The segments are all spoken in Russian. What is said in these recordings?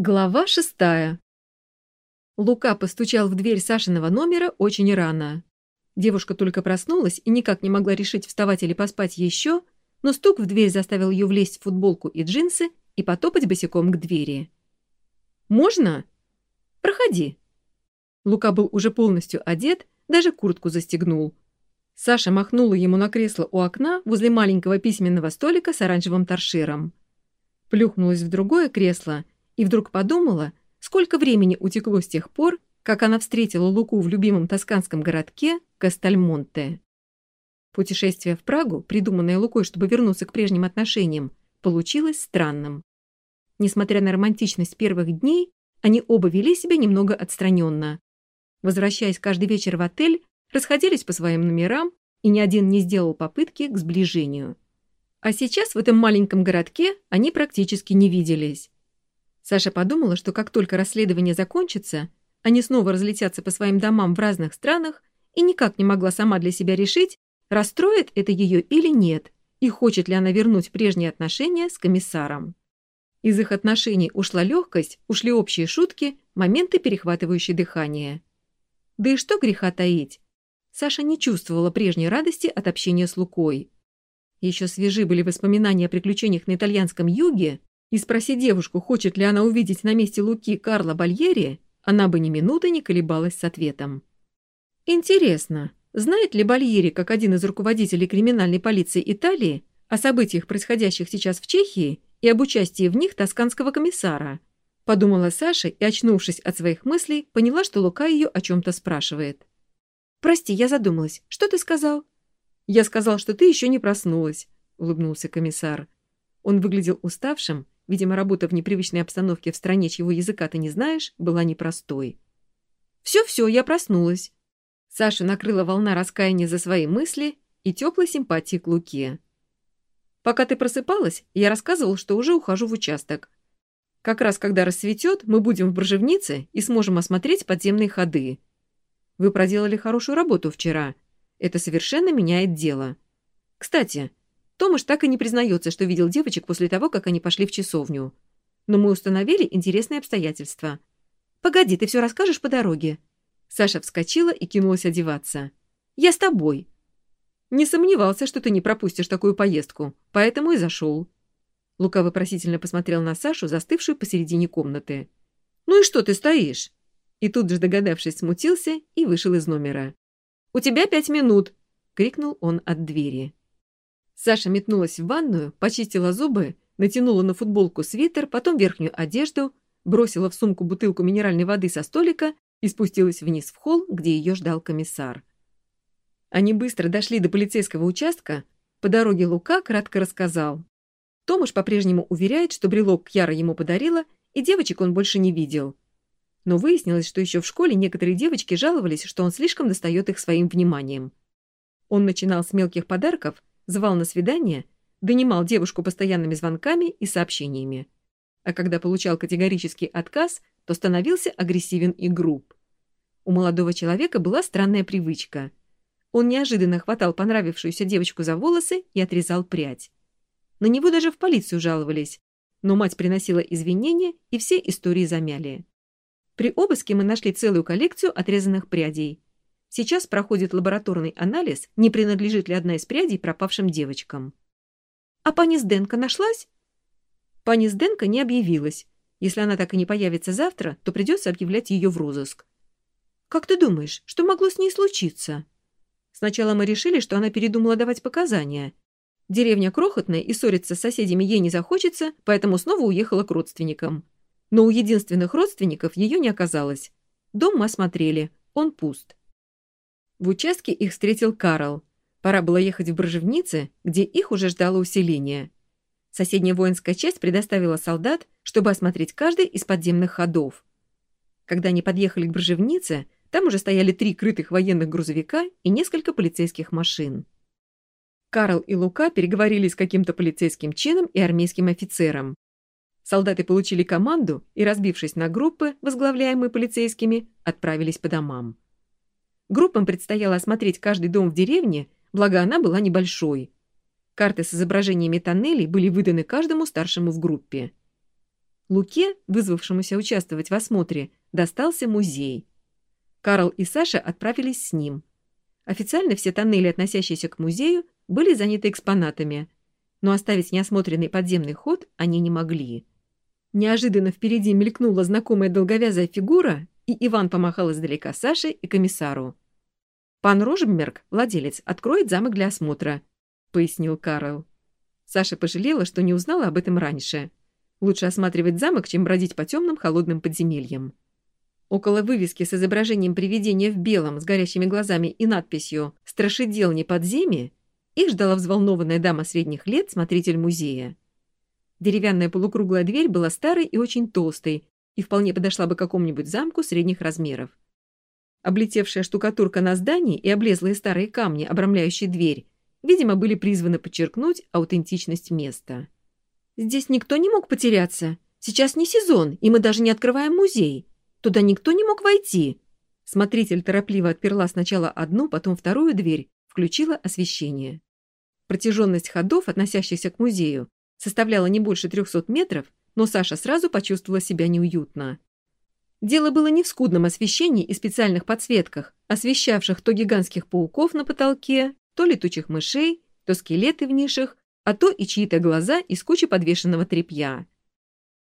Глава шестая. Лука постучал в дверь Сашиного номера очень рано. Девушка только проснулась и никак не могла решить, вставать или поспать еще, но стук в дверь заставил ее влезть в футболку и джинсы и потопать босиком к двери. «Можно?» «Проходи». Лука был уже полностью одет, даже куртку застегнул. Саша махнула ему на кресло у окна возле маленького письменного столика с оранжевым торшером. Плюхнулась в другое кресло — и вдруг подумала, сколько времени утекло с тех пор, как она встретила Луку в любимом тосканском городке Кастальмонте. Путешествие в Прагу, придуманное Лукой, чтобы вернуться к прежним отношениям, получилось странным. Несмотря на романтичность первых дней, они оба вели себя немного отстраненно. Возвращаясь каждый вечер в отель, расходились по своим номерам, и ни один не сделал попытки к сближению. А сейчас в этом маленьком городке они практически не виделись. Саша подумала, что как только расследование закончится, они снова разлетятся по своим домам в разных странах и никак не могла сама для себя решить, расстроит это ее или нет, и хочет ли она вернуть прежние отношения с комиссаром. Из их отношений ушла легкость, ушли общие шутки, моменты, перехватывающие дыхание. Да и что греха таить? Саша не чувствовала прежней радости от общения с Лукой. Еще свежи были воспоминания о приключениях на итальянском юге, и спроси девушку, хочет ли она увидеть на месте Луки Карла Бальери, она бы ни минуты не колебалась с ответом. Интересно, знает ли Бальери, как один из руководителей криминальной полиции Италии, о событиях, происходящих сейчас в Чехии, и об участии в них тосканского комиссара? Подумала Саша и, очнувшись от своих мыслей, поняла, что Лука ее о чем-то спрашивает. «Прости, я задумалась. Что ты сказал?» «Я сказал, что ты еще не проснулась», — улыбнулся комиссар. Он выглядел уставшим, Видимо, работа в непривычной обстановке в стране, чьего языка ты не знаешь, была непростой. «Все-все, я проснулась». Саша накрыла волна раскаяния за свои мысли и теплой симпатии к Луке. «Пока ты просыпалась, я рассказывал, что уже ухожу в участок. Как раз когда рассветет, мы будем в Брожевнице и сможем осмотреть подземные ходы. Вы проделали хорошую работу вчера. Это совершенно меняет дело. Кстати, Томаш так и не признается, что видел девочек после того, как они пошли в часовню. Но мы установили интересные обстоятельства. «Погоди, ты все расскажешь по дороге». Саша вскочила и кинулась одеваться. «Я с тобой». «Не сомневался, что ты не пропустишь такую поездку, поэтому и зашел». Лука вопросительно посмотрел на Сашу, застывшую посередине комнаты. «Ну и что ты стоишь?» И тут же, догадавшись, смутился и вышел из номера. «У тебя пять минут!» — крикнул он от двери. Саша метнулась в ванную, почистила зубы, натянула на футболку свитер, потом верхнюю одежду, бросила в сумку бутылку минеральной воды со столика и спустилась вниз в холл, где ее ждал комиссар. Они быстро дошли до полицейского участка. По дороге Лука кратко рассказал. Томаш по-прежнему уверяет, что брелок Кьяра ему подарила, и девочек он больше не видел. Но выяснилось, что еще в школе некоторые девочки жаловались, что он слишком достает их своим вниманием. Он начинал с мелких подарков, звал на свидание, донимал девушку постоянными звонками и сообщениями. А когда получал категорический отказ, то становился агрессивен и груб. У молодого человека была странная привычка. Он неожиданно хватал понравившуюся девочку за волосы и отрезал прядь. На него даже в полицию жаловались, но мать приносила извинения, и все истории замяли. При обыске мы нашли целую коллекцию отрезанных прядей – Сейчас проходит лабораторный анализ, не принадлежит ли одна из прядей пропавшим девочкам. А пани Сденко нашлась? Пани Сденко не объявилась. Если она так и не появится завтра, то придется объявлять ее в розыск. Как ты думаешь, что могло с ней случиться? Сначала мы решили, что она передумала давать показания. Деревня крохотная, и ссориться с соседями ей не захочется, поэтому снова уехала к родственникам. Но у единственных родственников ее не оказалось. Дом мы осмотрели, он пуст. В участке их встретил Карл. Пора было ехать в Брожевнице, где их уже ждало усиление. Соседняя воинская часть предоставила солдат, чтобы осмотреть каждый из подземных ходов. Когда они подъехали к Брожевнице, там уже стояли три крытых военных грузовика и несколько полицейских машин. Карл и Лука переговорили с каким-то полицейским чином и армейским офицером. Солдаты получили команду и, разбившись на группы, возглавляемые полицейскими, отправились по домам. Группам предстояло осмотреть каждый дом в деревне, благо она была небольшой. Карты с изображениями тоннелей были выданы каждому старшему в группе. Луке, вызвавшемуся участвовать в осмотре, достался музей. Карл и Саша отправились с ним. Официально все тоннели, относящиеся к музею, были заняты экспонатами, но оставить неосмотренный подземный ход они не могли. Неожиданно впереди мелькнула знакомая долговязая фигура, и Иван помахал издалека Саше и комиссару. «Пан Рожберг, владелец, откроет замок для осмотра», — пояснил Карл. Саша пожалела, что не узнала об этом раньше. Лучше осматривать замок, чем бродить по темным холодным подземельям. Около вывески с изображением привидения в белом с горящими глазами и надписью «Страшеделни подземье» их ждала взволнованная дама средних лет, смотритель музея. Деревянная полукруглая дверь была старой и очень толстой и вполне подошла бы какому-нибудь замку средних размеров. Облетевшая штукатурка на здании и облезлые старые камни, обрамляющие дверь, видимо, были призваны подчеркнуть аутентичность места. Здесь никто не мог потеряться. Сейчас не сезон, и мы даже не открываем музей. Туда никто не мог войти. Смотритель торопливо отперла сначала одну, потом вторую дверь, включила освещение. Протяженность ходов, относящихся к музею, составляла не больше 300 метров, но Саша сразу почувствовала себя неуютно. Дело было не в скудном освещении и специальных подсветках, освещавших то гигантских пауков на потолке, то летучих мышей, то скелеты в нишах, а то и чьи-то глаза из кучи подвешенного тряпья.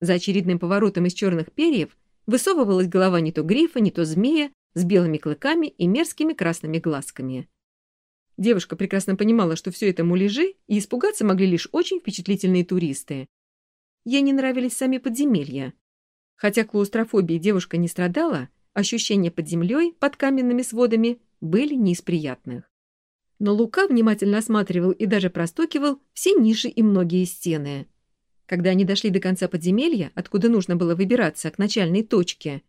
За очередным поворотом из черных перьев высовывалась голова не то грифа, не то змея с белыми клыками и мерзкими красными глазками. Девушка прекрасно понимала, что все это муляжи, и испугаться могли лишь очень впечатлительные туристы. Ей не нравились сами подземелья. Хотя клаустрофобией девушка не страдала, ощущения под землей, под каменными сводами, были не из приятных. Но Лука внимательно осматривал и даже простукивал все ниши и многие стены. Когда они дошли до конца подземелья, откуда нужно было выбираться к начальной точке,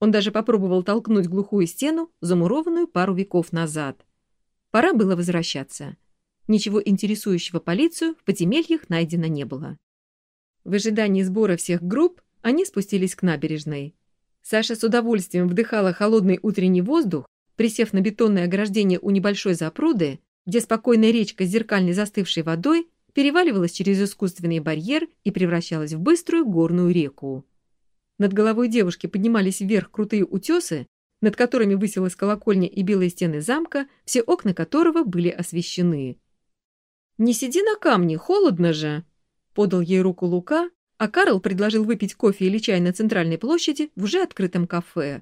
он даже попробовал толкнуть глухую стену, замурованную пару веков назад. Пора было возвращаться. Ничего интересующего полицию в подземельях найдено не было. В ожидании сбора всех групп они спустились к набережной. Саша с удовольствием вдыхала холодный утренний воздух, присев на бетонное ограждение у небольшой запруды, где спокойная речка с зеркальной застывшей водой переваливалась через искусственный барьер и превращалась в быструю горную реку. Над головой девушки поднимались вверх крутые утесы, над которыми высилась колокольня и белые стены замка, все окна которого были освещены. «Не сиди на камне, холодно же!» — подал ей руку Лука, а Карл предложил выпить кофе или чай на центральной площади в уже открытом кафе.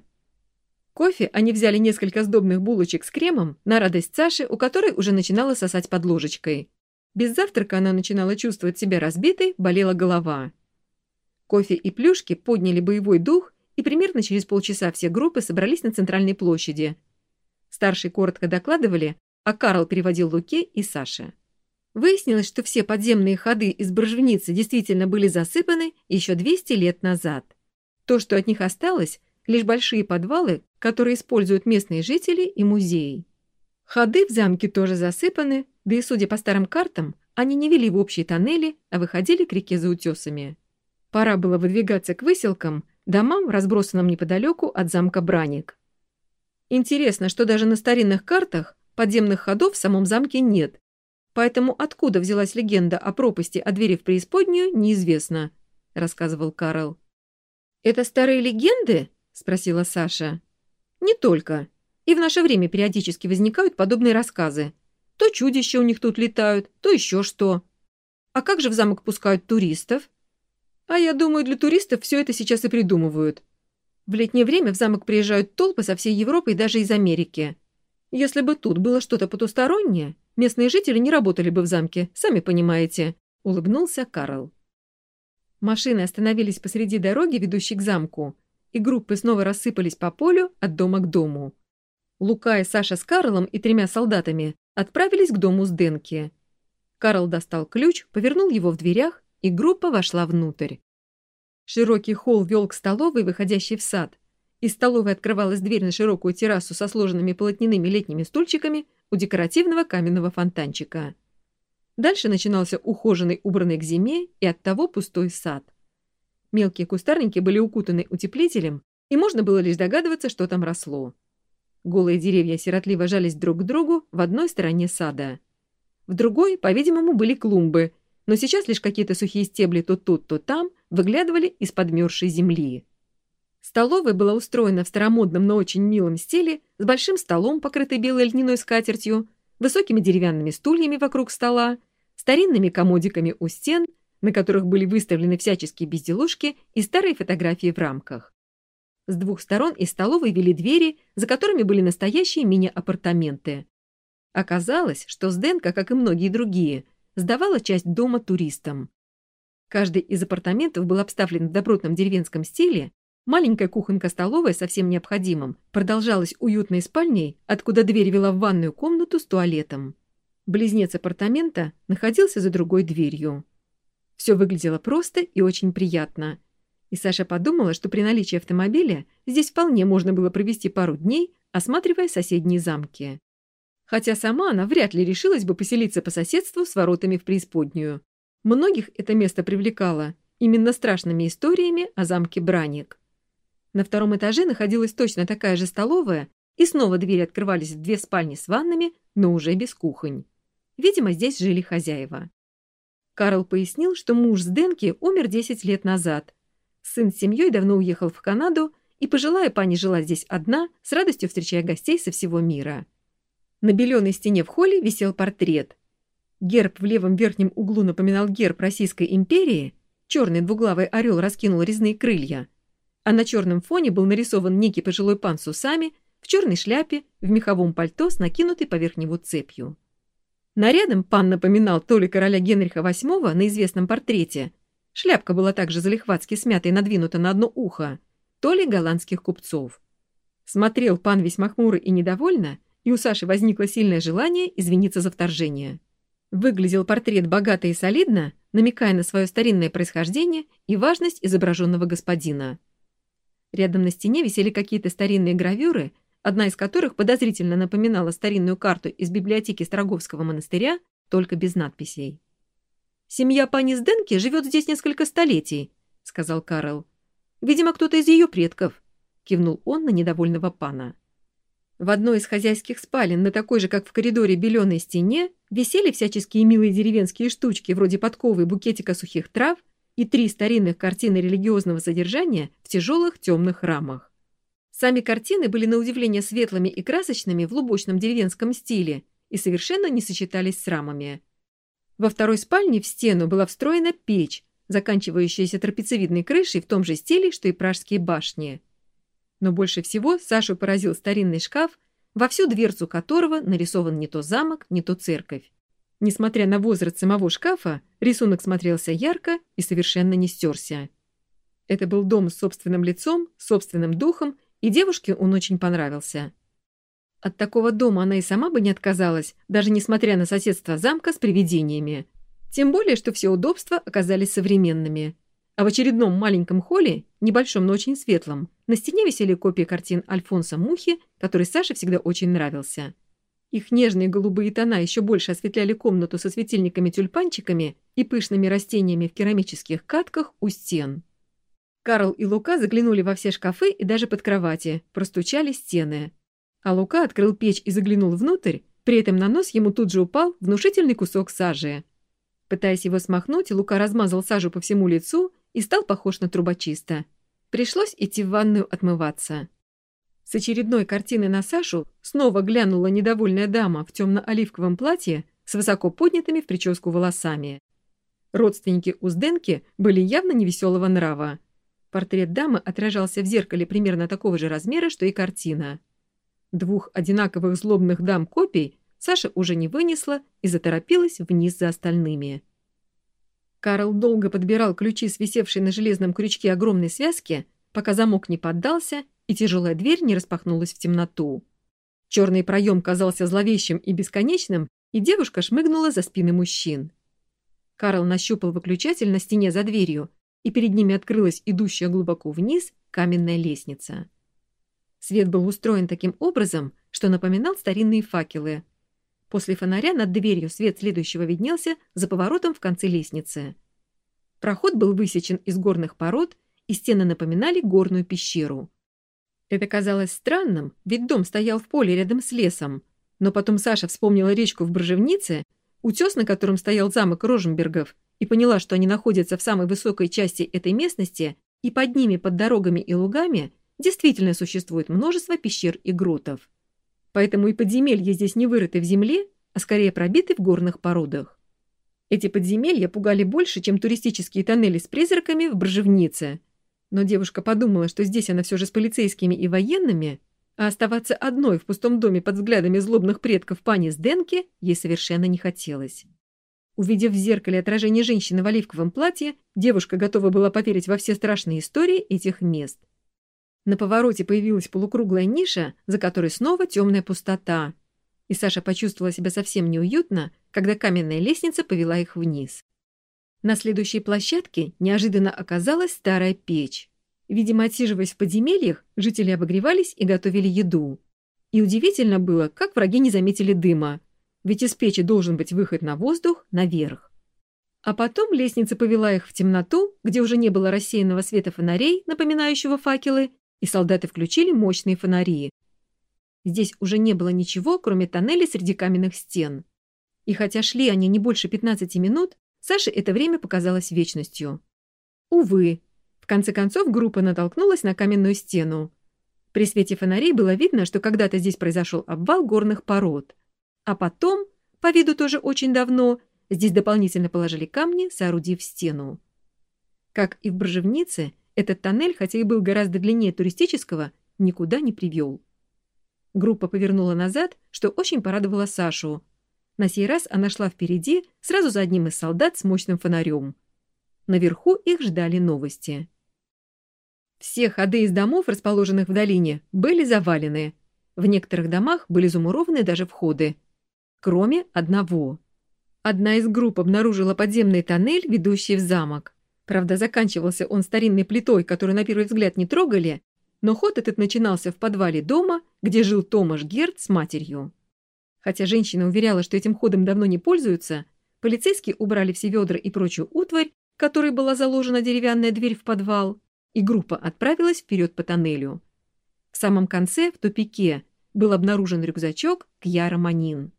Кофе они взяли несколько сдобных булочек с кремом на радость Саши, у которой уже начинала сосать под ложечкой. Без завтрака она начинала чувствовать себя разбитой, болела голова. Кофе и плюшки подняли боевой дух, и примерно через полчаса все группы собрались на центральной площади. Старшие коротко докладывали, а Карл переводил Луке и Саше. Выяснилось, что все подземные ходы из Боржевницы действительно были засыпаны еще 200 лет назад. То, что от них осталось, лишь большие подвалы, которые используют местные жители и музеи. Ходы в замке тоже засыпаны, да и, судя по старым картам, они не вели в общие тоннели, а выходили к реке за утесами. Пора было выдвигаться к выселкам, домам, разбросанным неподалеку от замка Браник. Интересно, что даже на старинных картах подземных ходов в самом замке нет, поэтому откуда взялась легенда о пропасти о двери в преисподнюю, неизвестно, — рассказывал Карл. «Это старые легенды?» — спросила Саша. «Не только. И в наше время периодически возникают подобные рассказы. То чудища у них тут летают, то еще что. А как же в замок пускают туристов? А я думаю, для туристов все это сейчас и придумывают. В летнее время в замок приезжают толпы со всей Европы и даже из Америки. Если бы тут было что-то потустороннее, местные жители не работали бы в замке, сами понимаете», — улыбнулся Карл. Машины остановились посреди дороги, ведущей к замку, и группы снова рассыпались по полю от дома к дому. Лука и Саша с Карлом и тремя солдатами отправились к дому с Денки. Карл достал ключ, повернул его в дверях, и группа вошла внутрь. Широкий холл вел к столовой, выходящей в сад. Из столовой открывалась дверь на широкую террасу со сложенными полотняными летними стульчиками у декоративного каменного фонтанчика. Дальше начинался ухоженный, убранный к зиме и оттого пустой сад. Мелкие кустарники были укутаны утеплителем, и можно было лишь догадываться, что там росло. Голые деревья сиротливо жались друг к другу в одной стороне сада. В другой, по-видимому, были клумбы, но сейчас лишь какие-то сухие стебли то тут, то там выглядывали из подмерзшей земли. Столовая была устроена в старомодном, но очень милом стиле, с большим столом, покрытый белой льняной скатертью, высокими деревянными стульями вокруг стола, старинными комодиками у стен, на которых были выставлены всяческие безделушки и старые фотографии в рамках. С двух сторон из столовой вели двери, за которыми были настоящие мини-апартаменты. Оказалось, что Сденка, как и многие другие, сдавала часть дома туристам. Каждый из апартаментов был обставлен в добротном деревенском стиле, маленькая кухонка-столовая со всем необходимым продолжалась уютной спальней, откуда дверь вела в ванную комнату с туалетом. Близнец апартамента находился за другой дверью. Все выглядело просто и очень приятно. И Саша подумала, что при наличии автомобиля здесь вполне можно было провести пару дней, осматривая соседние замки хотя сама она вряд ли решилась бы поселиться по соседству с воротами в преисподнюю. Многих это место привлекало именно страшными историями о замке Браник. На втором этаже находилась точно такая же столовая, и снова двери открывались в две спальни с ваннами, но уже без кухонь. Видимо, здесь жили хозяева. Карл пояснил, что муж с Денки умер 10 лет назад. Сын с семьей давно уехал в Канаду, и пожилая пани жила здесь одна, с радостью встречая гостей со всего мира. На беленой стене в холле висел портрет. Герб в левом верхнем углу напоминал герб Российской империи, черный двуглавый орел раскинул резные крылья, а на черном фоне был нарисован некий пожилой пан с усами, в черной шляпе, в меховом пальто с накинутой поверх него цепью. Нарядом пан напоминал то ли короля Генриха VIII на известном портрете, шляпка была также залихватски смята и надвинута на одно ухо, то ли голландских купцов. Смотрел пан весьма хмуро и недовольно, и у Саши возникло сильное желание извиниться за вторжение. Выглядел портрет богато и солидно, намекая на свое старинное происхождение и важность изображенного господина. Рядом на стене висели какие-то старинные гравюры, одна из которых подозрительно напоминала старинную карту из библиотеки Строговского монастыря, только без надписей. «Семья пани Сденки живет здесь несколько столетий», — сказал Карл. «Видимо, кто-то из ее предков», — кивнул он на недовольного пана. В одной из хозяйских спален, на такой же, как в коридоре, беленой стене, висели всяческие милые деревенские штучки, вроде подковы и букетика сухих трав, и три старинных картины религиозного содержания в тяжелых темных рамах. Сами картины были на удивление светлыми и красочными в лубочном деревенском стиле и совершенно не сочетались с рамами. Во второй спальне в стену была встроена печь, заканчивающаяся трапециевидной крышей в том же стиле, что и пражские башни. Но больше всего Сашу поразил старинный шкаф, во всю дверцу которого нарисован не то замок, не то церковь. Несмотря на возраст самого шкафа, рисунок смотрелся ярко и совершенно не стерся. Это был дом с собственным лицом, собственным духом, и девушке он очень понравился. От такого дома она и сама бы не отказалась, даже несмотря на соседство замка с привидениями. Тем более, что все удобства оказались современными. А в очередном маленьком холле, небольшом, но очень светлом, на стене висели копии картин Альфонса Мухи, который Саше всегда очень нравился. Их нежные голубые тона еще больше осветляли комнату со светильниками-тюльпанчиками и пышными растениями в керамических катках у стен. Карл и Лука заглянули во все шкафы и даже под кровати, простучали стены. А Лука открыл печь и заглянул внутрь, при этом на нос ему тут же упал внушительный кусок сажи. Пытаясь его смахнуть, Лука размазал сажу по всему лицу и стал похож на трубочиста. Пришлось идти в ванную отмываться. С очередной картины на Сашу снова глянула недовольная дама в темно-оливковом платье с высоко поднятыми в прическу волосами. Родственники Узденки были явно невеселого нрава. Портрет дамы отражался в зеркале примерно такого же размера, что и картина. Двух одинаковых злобных дам копий Саша уже не вынесла и заторопилась вниз за остальными. Карл долго подбирал ключи с висевшей на железном крючке огромной связки, пока замок не поддался и тяжелая дверь не распахнулась в темноту. Черный проем казался зловещим и бесконечным, и девушка шмыгнула за спины мужчин. Карл нащупал выключатель на стене за дверью, и перед ними открылась идущая глубоко вниз каменная лестница. Свет был устроен таким образом, что напоминал старинные факелы, После фонаря над дверью свет следующего виднелся за поворотом в конце лестницы. Проход был высечен из горных пород, и стены напоминали горную пещеру. Это казалось странным, ведь дом стоял в поле рядом с лесом. Но потом Саша вспомнила речку в Брожевнице, утес, на котором стоял замок Роженбергов, и поняла, что они находятся в самой высокой части этой местности, и под ними, под дорогами и лугами, действительно существует множество пещер и гротов. Поэтому и подземелья здесь не вырыты в земле, а скорее пробиты в горных породах. Эти подземелья пугали больше, чем туристические тоннели с призраками в Бржевнице. Но девушка подумала, что здесь она все же с полицейскими и военными, а оставаться одной в пустом доме под взглядами злобных предков пани Сденки ей совершенно не хотелось. Увидев в зеркале отражение женщины в оливковом платье, девушка готова была поверить во все страшные истории этих мест. На повороте появилась полукруглая ниша, за которой снова темная пустота. И Саша почувствовала себя совсем неуютно, когда каменная лестница повела их вниз. На следующей площадке неожиданно оказалась старая печь. Видимо, отсиживаясь в подземельях, жители обогревались и готовили еду. И удивительно было, как враги не заметили дыма – ведь из печи должен быть выход на воздух наверх. А потом лестница повела их в темноту, где уже не было рассеянного света фонарей, напоминающего факелы, и солдаты включили мощные фонари. Здесь уже не было ничего, кроме тоннелей среди каменных стен. И хотя шли они не больше 15 минут, Саше это время показалось вечностью. Увы, в конце концов группа натолкнулась на каменную стену. При свете фонарей было видно, что когда-то здесь произошел обвал горных пород – а потом, по виду тоже очень давно, здесь дополнительно положили камни, соорудив стену. Как и в Бржевнице, этот тоннель, хотя и был гораздо длиннее туристического, никуда не привел. Группа повернула назад, что очень порадовало Сашу. На сей раз она шла впереди, сразу за одним из солдат с мощным фонарем. Наверху их ждали новости. Все ходы из домов, расположенных в долине, были завалены. В некоторых домах были замурованы даже входы кроме одного. Одна из групп обнаружила подземный тоннель, ведущий в замок. Правда, заканчивался он старинной плитой, которую на первый взгляд не трогали, но ход этот начинался в подвале дома, где жил Томаш Герд с матерью. Хотя женщина уверяла, что этим ходом давно не пользуются, полицейские убрали все ведра и прочую утварь, которой была заложена деревянная дверь в подвал, и группа отправилась вперед по тоннелю. В самом конце, в тупике, был обнаружен рюкзачок Кьяра Манин.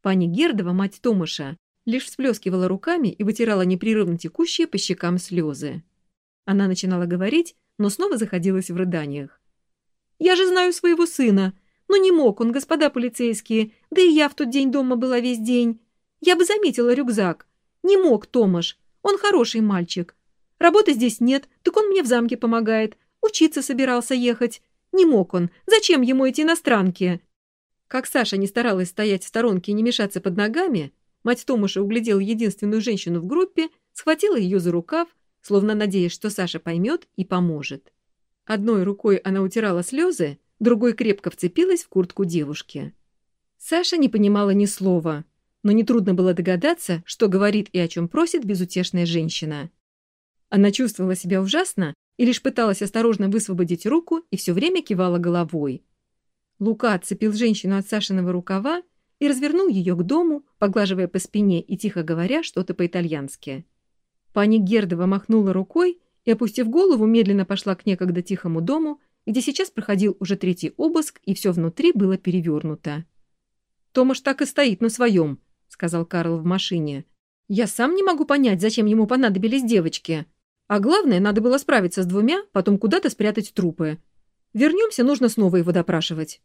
Пани Гердова, мать Томаша, лишь всплескивала руками и вытирала непрерывно текущие по щекам слезы. Она начинала говорить, но снова заходилась в рыданиях. «Я же знаю своего сына. Но не мог он, господа полицейские. Да и я в тот день дома была весь день. Я бы заметила рюкзак. Не мог Томаш. Он хороший мальчик. Работы здесь нет, так он мне в замке помогает. Учиться собирался ехать. Не мог он. Зачем ему эти иностранки?» Как Саша не старалась стоять в сторонке и не мешаться под ногами, мать Томаша углядела единственную женщину в группе, схватила ее за рукав, словно надеясь, что Саша поймет и поможет. Одной рукой она утирала слезы, другой крепко вцепилась в куртку девушки. Саша не понимала ни слова, но нетрудно было догадаться, что говорит и о чем просит безутешная женщина. Она чувствовала себя ужасно и лишь пыталась осторожно высвободить руку и все время кивала головой. Лука отцепил женщину от Сашиного рукава и развернул ее к дому, поглаживая по спине и тихо говоря что-то по-итальянски. Пани Гердова махнула рукой и, опустив голову, медленно пошла к некогда тихому дому, где сейчас проходил уже третий обыск, и все внутри было перевернуто. «Томаш так и стоит на своем», — сказал Карл в машине. «Я сам не могу понять, зачем ему понадобились девочки. А главное, надо было справиться с двумя, потом куда-то спрятать трупы. Вернемся, нужно снова его допрашивать».